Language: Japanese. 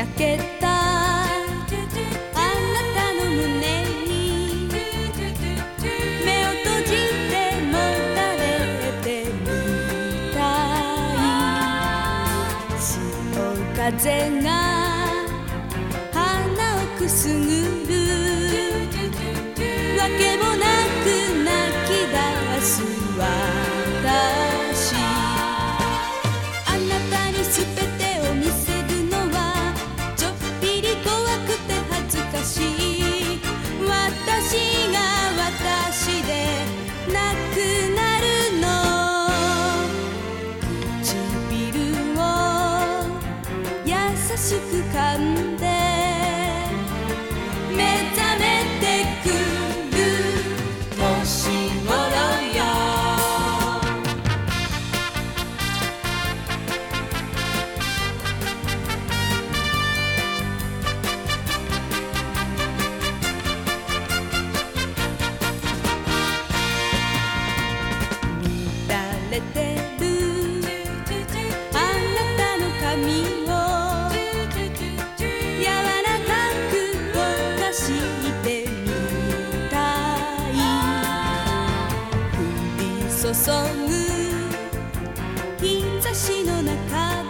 焼けた。あなたの胸に。目を閉じてもたれてみたい。潮風が花をくすぐるしく噛んで目覚めてくる年頃よ。乱れてぐ日差しの中で